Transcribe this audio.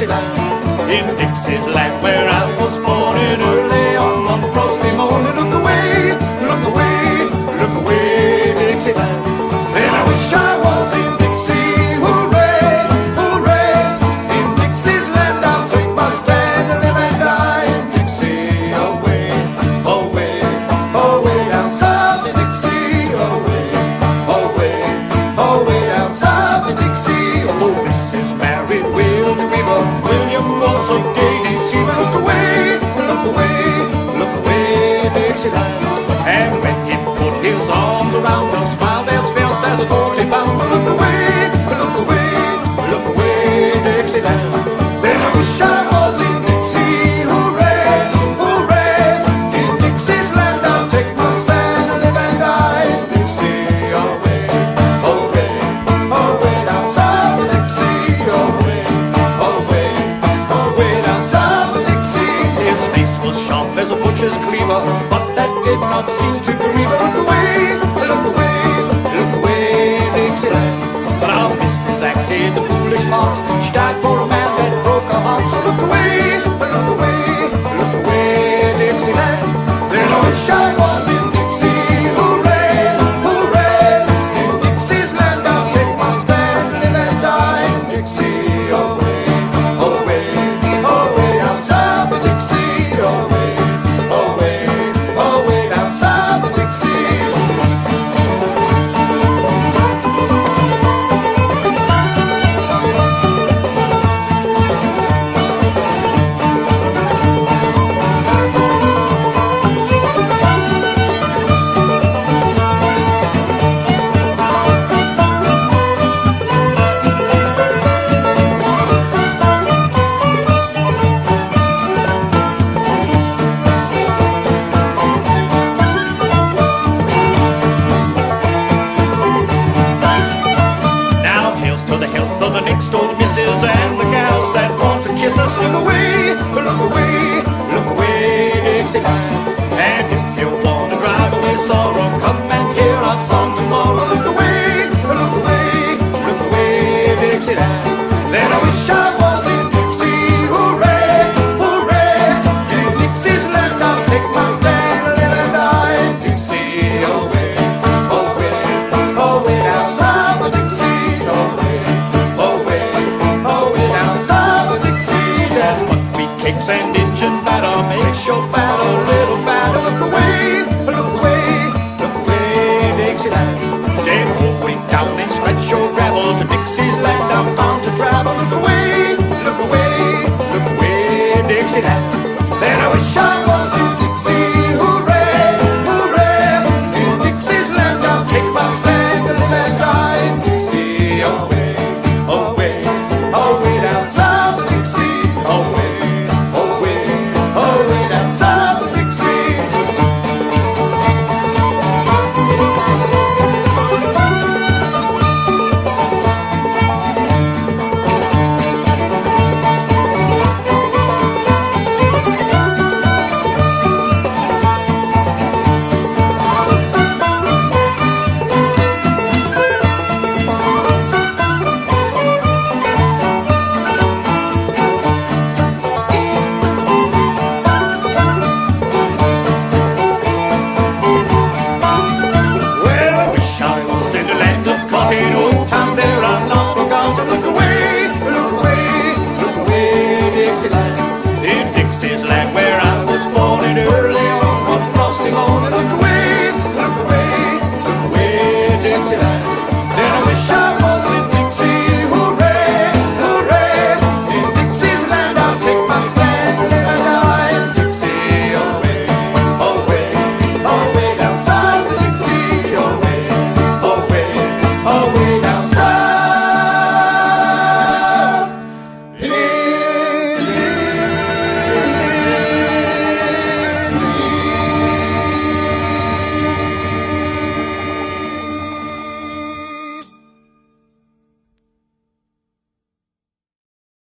Dixieland, in Dixie's land, where I Mexico. cleaver, but that did not seem to grieve her the way. Look away, look away, Dixieland. your fat old little fat. Look away, look away, look away, Dixieland. Then walk way down and scratch your gravel to Dixie's land. I'm bound to travel. Look away, look away, look away, Dixieland. Then I wish I was.